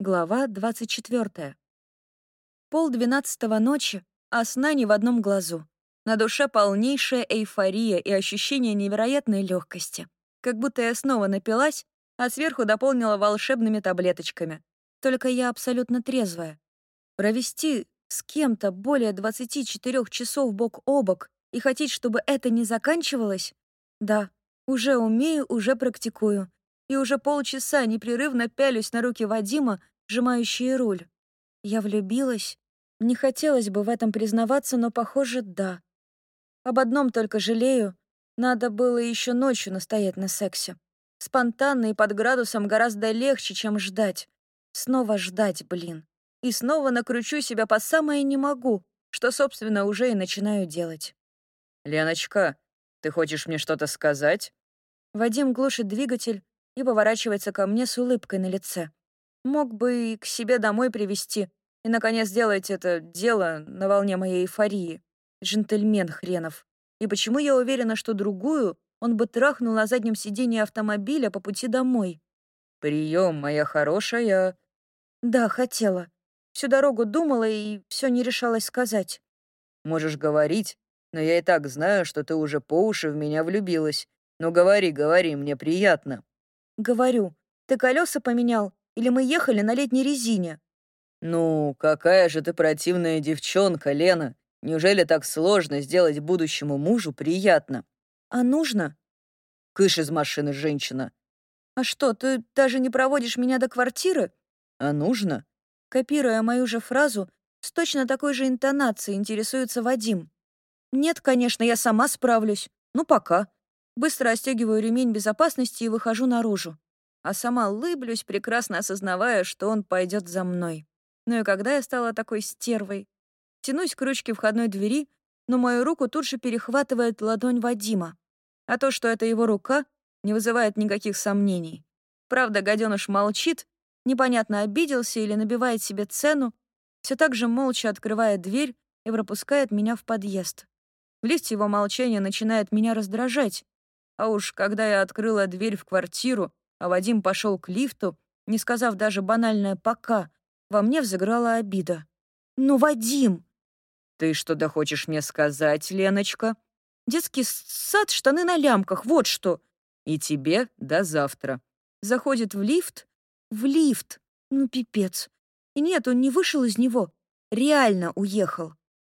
Глава 24. Пол двенадцатого ночи, а сна ни в одном глазу. На душе полнейшая эйфория и ощущение невероятной легкости. Как будто я снова напилась, а сверху дополнила волшебными таблеточками. Только я абсолютно трезвая. Провести с кем-то более 24 часов бок о бок и хотеть, чтобы это не заканчивалось? Да, уже умею, уже практикую и уже полчаса непрерывно пялюсь на руки Вадима, сжимающие руль. Я влюбилась? Не хотелось бы в этом признаваться, но, похоже, да. Об одном только жалею. Надо было еще ночью настоять на сексе. Спонтанно и под градусом гораздо легче, чем ждать. Снова ждать, блин. И снова накручу себя по самое не могу, что, собственно, уже и начинаю делать. «Леночка, ты хочешь мне что-то сказать?» Вадим глушит двигатель, и поворачивается ко мне с улыбкой на лице. Мог бы и к себе домой привести и, наконец, сделать это дело на волне моей эйфории. Джентльмен хренов. И почему я уверена, что другую он бы трахнул на заднем сиденье автомобиля по пути домой? «Прием, моя хорошая». Да, хотела. Всю дорогу думала и все не решалась сказать. «Можешь говорить, но я и так знаю, что ты уже по уши в меня влюбилась. Ну говори, говори, мне приятно». Говорю, ты колеса поменял или мы ехали на летней резине? Ну, какая же ты противная девчонка, Лена. Неужели так сложно сделать будущему мужу приятно? А нужно? Кыш из машины, женщина. А что, ты даже не проводишь меня до квартиры? А нужно? Копируя мою же фразу, с точно такой же интонацией интересуется Вадим. Нет, конечно, я сама справлюсь. Ну, пока. Быстро остегиваю ремень безопасности и выхожу наружу. А сама улыблюсь, прекрасно осознавая, что он пойдет за мной. Ну и когда я стала такой стервой? Тянусь к ручке входной двери, но мою руку тут же перехватывает ладонь Вадима. А то, что это его рука, не вызывает никаких сомнений. Правда, гаденыш молчит, непонятно, обиделся или набивает себе цену, все так же молча открывает дверь и пропускает меня в подъезд. В его молчание начинает меня раздражать, а уж когда я открыла дверь в квартиру, а Вадим пошел к лифту, не сказав даже банальное «пока», во мне взыграла обида. «Ну, Вадим!» «Ты что-то хочешь мне сказать, Леночка?» «Детский сад, штаны на лямках, вот что!» «И тебе до завтра». Заходит в лифт? В лифт! Ну, пипец. И нет, он не вышел из него. Реально уехал.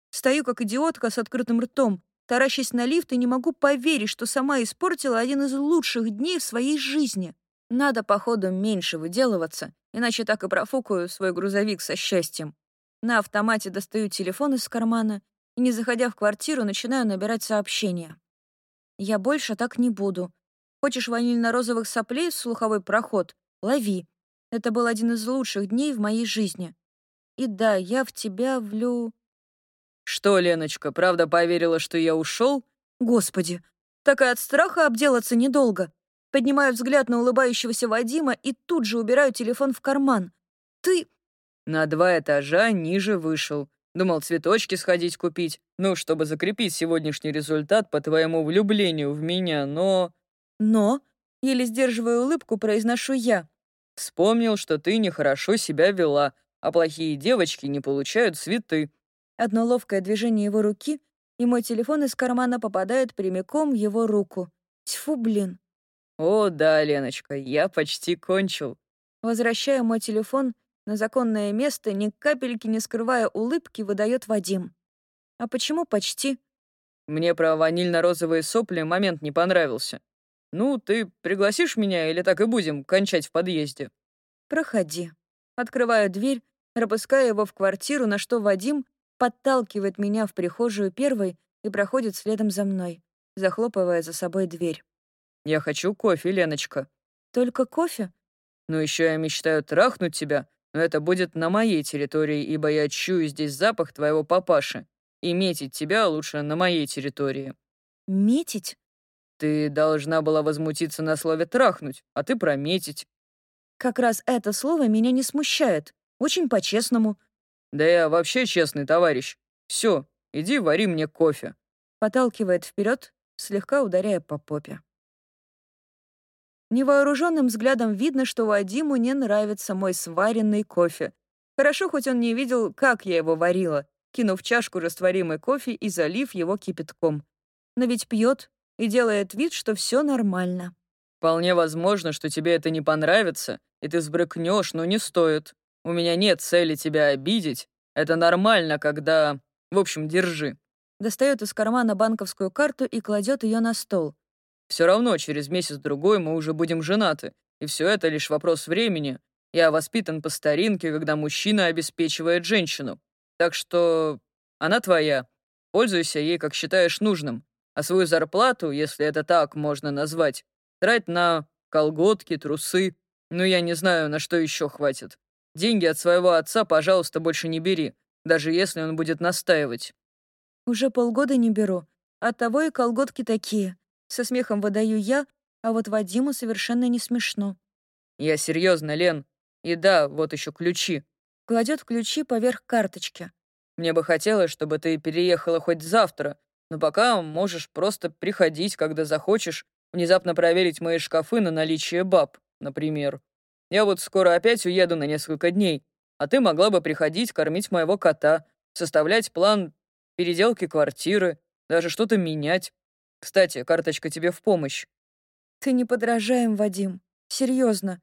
Стою как идиотка с открытым ртом, таращась на лифт и не могу поверить, что сама испортила один из лучших дней в своей жизни. Надо, походу, меньше выделываться, иначе так и профукаю свой грузовик со счастьем. На автомате достаю телефон из кармана и, не заходя в квартиру, начинаю набирать сообщения. «Я больше так не буду. Хочешь ванильно-розовых соплей в слуховой проход? Лови. Это был один из лучших дней в моей жизни. И да, я в тебя влю...» «Что, Леночка, правда поверила, что я ушел? «Господи, так и от страха обделаться недолго». Поднимаю взгляд на улыбающегося Вадима и тут же убираю телефон в карман. «Ты...» На два этажа ниже вышел. Думал цветочки сходить купить, ну, чтобы закрепить сегодняшний результат по твоему влюблению в меня, но... Но? Еле сдерживая улыбку, произношу я. Вспомнил, что ты нехорошо себя вела, а плохие девочки не получают цветы. Одно ловкое движение его руки, и мой телефон из кармана попадает прямиком в его руку. Тьфу, блин. О, да, Леночка, я почти кончил. Возвращая мой телефон на законное место, ни капельки не скрывая улыбки, выдает Вадим. А почему почти? Мне про ванильно-розовые сопли момент не понравился. Ну, ты пригласишь меня или так и будем кончать в подъезде? Проходи. Открываю дверь, пропуская его в квартиру, на что Вадим подталкивает меня в прихожую первой и проходит следом за мной, захлопывая за собой дверь. «Я хочу кофе, Леночка». «Только кофе?» «Ну еще я мечтаю трахнуть тебя, но это будет на моей территории, ибо я чую здесь запах твоего папаши. И метить тебя лучше на моей территории». «Метить?» «Ты должна была возмутиться на слове «трахнуть», а ты прометить». «Как раз это слово меня не смущает. Очень по-честному. «Да я вообще честный товарищ. Все, иди вари мне кофе». Поталкивает вперед, слегка ударяя по попе. Невооруженным взглядом видно, что Вадиму не нравится мой сваренный кофе. Хорошо, хоть он не видел, как я его варила, кинув чашку растворимый кофе и залив его кипятком. Но ведь пьет и делает вид, что все нормально. Вполне возможно, что тебе это не понравится, и ты сбрыкнешь, но не стоит. У меня нет цели тебя обидеть. Это нормально, когда... В общем, держи. Достает из кармана банковскую карту и кладет ее на стол. Все равно через месяц-другой мы уже будем женаты, и все это лишь вопрос времени. Я воспитан по старинке, когда мужчина обеспечивает женщину. Так что она твоя. Пользуйся ей, как считаешь нужным. А свою зарплату, если это так можно назвать, трать на колготки, трусы. Ну, я не знаю, на что еще хватит. Деньги от своего отца, пожалуйста, больше не бери, даже если он будет настаивать. Уже полгода не беру. Оттого и колготки такие. Со смехом выдаю я, а вот Вадиму совершенно не смешно. Я серьезно, Лен. И да, вот еще ключи. Кладет ключи поверх карточки. Мне бы хотелось, чтобы ты переехала хоть завтра, но пока можешь просто приходить, когда захочешь, внезапно проверить мои шкафы на наличие баб, например. Я вот скоро опять уеду на несколько дней, а ты могла бы приходить кормить моего кота, составлять план переделки квартиры, даже что-то менять. Кстати, карточка тебе в помощь. Ты не подражаем, Вадим. Серьезно.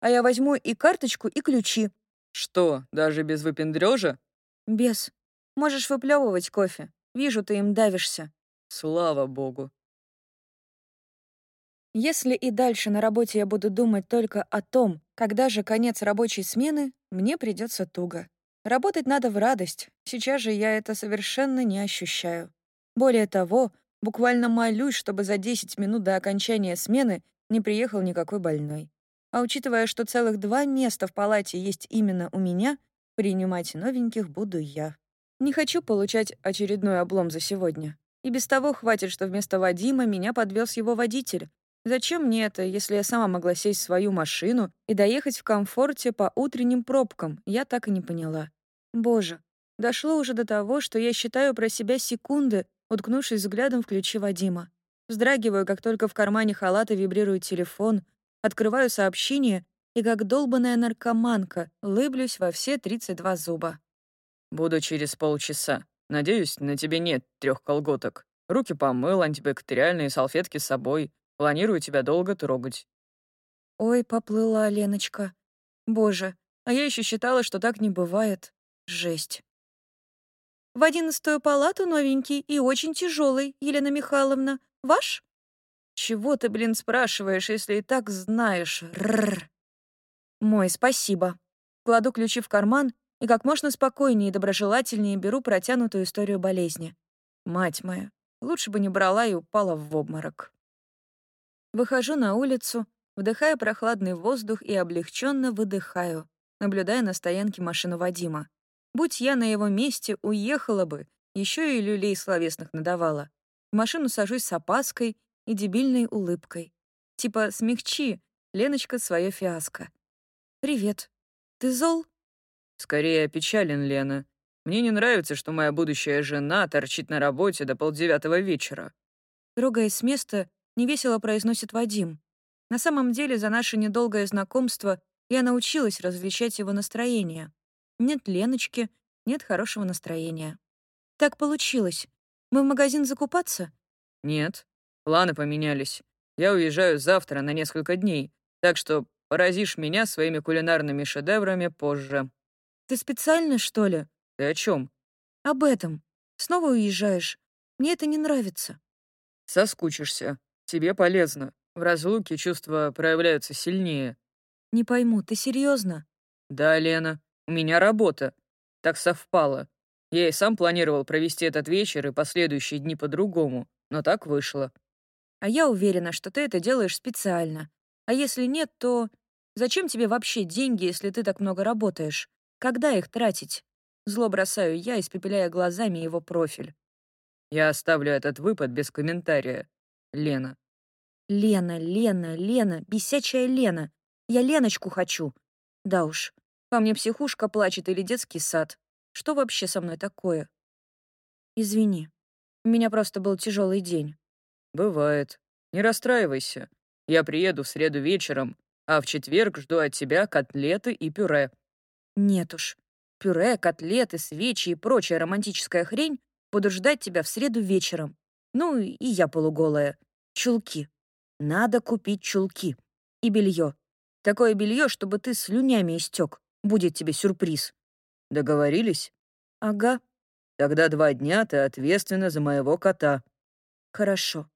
А я возьму и карточку, и ключи. Что, даже без выпендрежа? Без. Можешь выплевывать кофе. Вижу, ты им давишься. Слава богу. Если и дальше на работе я буду думать только о том, когда же конец рабочей смены, мне придется туго. Работать надо в радость. Сейчас же я это совершенно не ощущаю. Более того, буквально молюсь, чтобы за 10 минут до окончания смены не приехал никакой больной. А учитывая, что целых два места в палате есть именно у меня, принимать новеньких буду я. Не хочу получать очередной облом за сегодня. И без того хватит, что вместо Вадима меня подвез его водитель, Зачем мне это, если я сама могла сесть в свою машину и доехать в комфорте по утренним пробкам, я так и не поняла. Боже, дошло уже до того, что я считаю про себя секунды, уткнувшись взглядом в ключи Вадима. Вздрагиваю, как только в кармане халата вибрирует телефон, открываю сообщение и, как долбанная наркоманка, лыблюсь во все 32 зуба. «Буду через полчаса. Надеюсь, на тебе нет трех колготок. Руки помыл, антибактериальные салфетки с собой. Планирую тебя долго трогать». Ой, поплыла Леночка. Боже, а я еще считала, что так не бывает. Жесть. В одиннадцатую палату новенький и очень тяжелый, Елена Михайловна. Ваш? Чего ты, блин, спрашиваешь, если и так знаешь? Рррр. Мой, спасибо. Кладу ключи в карман и как можно спокойнее и доброжелательнее беру протянутую историю болезни. Мать моя, лучше бы не брала и упала в обморок. Выхожу на улицу, вдыхаю прохладный воздух и облегченно выдыхаю, наблюдая на стоянке машину Вадима. Будь я на его месте, уехала бы, еще и люлей словесных надавала. В машину сажусь с опаской и дебильной улыбкой. Типа «смягчи, Леночка, свое фиаско». «Привет. Ты зол?» «Скорее опечален, Лена. Мне не нравится, что моя будущая жена торчит на работе до полдевятого вечера». Трогаясь с места, невесело произносит Вадим. На самом деле, за наше недолгое знакомство я научилась различать его настроение. Нет Леночки, нет хорошего настроения. Так получилось. Мы в магазин закупаться? Нет. Планы поменялись. Я уезжаю завтра на несколько дней, так что поразишь меня своими кулинарными шедеврами позже. Ты специально, что ли? Ты о чем? Об этом. Снова уезжаешь. Мне это не нравится. Соскучишься. Тебе полезно. В разлуке чувства проявляются сильнее. Не пойму, ты серьезно? Да, Лена. У меня работа. Так совпало. Я и сам планировал провести этот вечер и последующие дни по-другому, но так вышло. А я уверена, что ты это делаешь специально. А если нет, то зачем тебе вообще деньги, если ты так много работаешь? Когда их тратить? Зло бросаю я, испепеляя глазами его профиль. Я оставлю этот выпад без комментария. Лена. Лена, Лена, Лена, бесячая Лена. Я Леночку хочу. Да уж, по мне психушка плачет или детский сад. Что вообще со мной такое? Извини. У меня просто был тяжелый день. Бывает. Не расстраивайся. Я приеду в среду вечером, а в четверг жду от тебя котлеты и пюре». «Нет уж. Пюре, котлеты, свечи и прочая романтическая хрень будут ждать тебя в среду вечером. Ну и я полуголая. Чулки. Надо купить чулки. И белье. Такое белье, чтобы ты слюнями истек. Будет тебе сюрприз. Договорились? Ага. Тогда два дня ты ответственна за моего кота. Хорошо.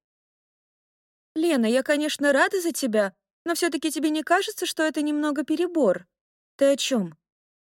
Лена, я, конечно, рада за тебя, но все таки тебе не кажется, что это немного перебор? Ты о чем?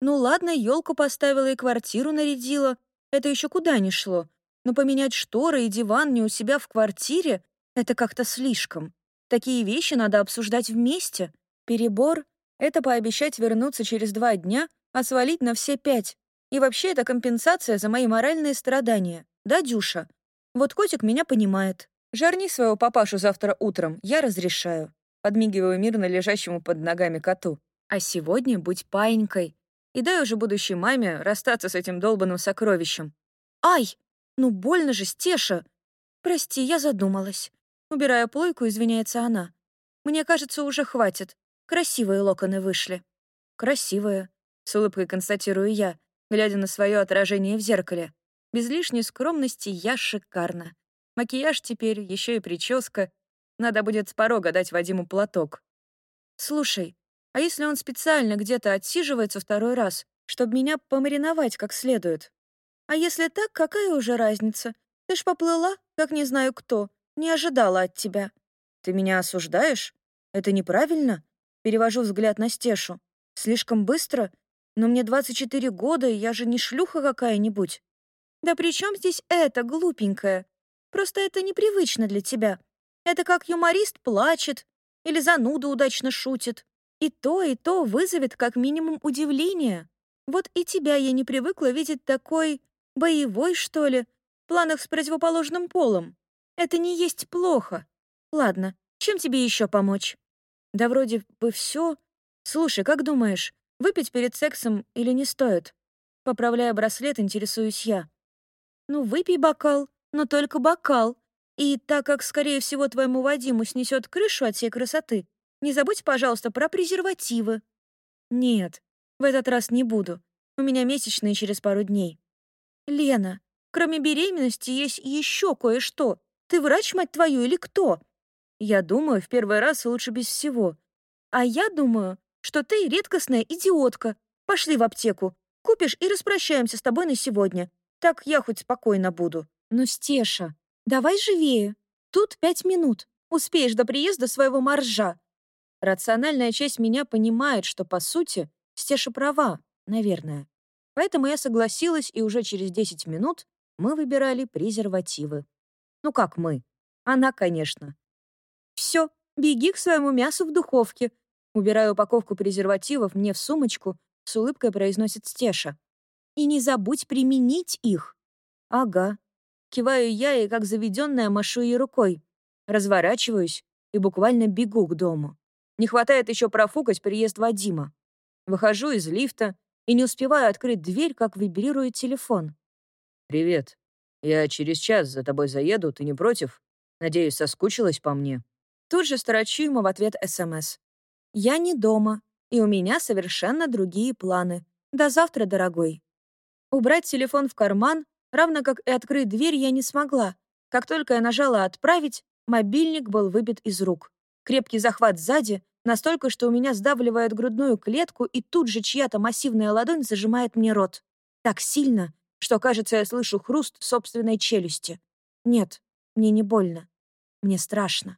Ну ладно, елку поставила и квартиру нарядила. Это еще куда ни шло. Но поменять шторы и диван не у себя в квартире — это как-то слишком. Такие вещи надо обсуждать вместе. Перебор — это пообещать вернуться через два дня, а свалить на все пять. И вообще это компенсация за мои моральные страдания. Да, Дюша? Вот котик меня понимает. Жарни своего папашу завтра утром, я разрешаю. Подмигиваю мирно лежащему под ногами коту. А сегодня будь паинькой. И дай уже будущей маме расстаться с этим долбанным сокровищем. Ай! Ну больно же, Стеша! Прости, я задумалась. Убирая плойку, извиняется она. Мне кажется, уже хватит. Красивые локоны вышли. Красивые, с улыбкой констатирую я, глядя на свое отражение в зеркале. Без лишней скромности я шикарна. Макияж теперь, еще и прическа. Надо будет с порога дать Вадиму платок. Слушай, а если он специально где-то отсиживается второй раз, чтобы меня помариновать как следует? А если так, какая уже разница? Ты ж поплыла, как не знаю кто. Не ожидала от тебя. Ты меня осуждаешь? Это неправильно? Перевожу взгляд на Стешу. Слишком быстро? Но мне 24 года, и я же не шлюха какая-нибудь. Да при чем здесь это, глупенькая? Просто это непривычно для тебя. Это как юморист плачет или зануда удачно шутит. И то, и то вызовет как минимум удивление. Вот и тебя я не привыкла видеть такой боевой, что ли, в планах с противоположным полом. Это не есть плохо. Ладно, чем тебе еще помочь? Да вроде бы все. Слушай, как думаешь, выпить перед сексом или не стоит? Поправляя браслет, интересуюсь я. Ну, выпей бокал, но только бокал. И так как, скорее всего, твоему Вадиму снесет крышу от всей красоты, не забудь, пожалуйста, про презервативы. Нет, в этот раз не буду. У меня месячные через пару дней. Лена, кроме беременности есть еще кое-что. Ты врач, мать твою, или кто? Я думаю, в первый раз лучше без всего. А я думаю, что ты редкостная идиотка. Пошли в аптеку. Купишь и распрощаемся с тобой на сегодня. Так я хоть спокойно буду. Ну, Стеша, давай живее. Тут пять минут. Успеешь до приезда своего моржа. Рациональная часть меня понимает, что, по сути, Стеша права, наверное. Поэтому я согласилась, и уже через 10 минут мы выбирали презервативы. Ну как мы? Она, конечно. Все, беги к своему мясу в духовке. Убираю упаковку презервативов мне в сумочку, с улыбкой произносит Стеша. И не забудь применить их. Ага. Киваю я и, как заведенная, машу ей рукой. Разворачиваюсь и буквально бегу к дому. Не хватает еще профукать приезд Вадима. Выхожу из лифта и не успеваю открыть дверь, как вибрирует телефон. «Привет. Я через час за тобой заеду, ты не против? Надеюсь, соскучилась по мне?» Тут же строчу ему в ответ СМС. «Я не дома, и у меня совершенно другие планы. До завтра, дорогой». Убрать телефон в карман, равно как и открыть дверь, я не смогла. Как только я нажала «Отправить», мобильник был выбит из рук. Крепкий захват сзади, настолько, что у меня сдавливает грудную клетку, и тут же чья-то массивная ладонь зажимает мне рот. Так сильно, что, кажется, я слышу хруст собственной челюсти. Нет, мне не больно. Мне страшно.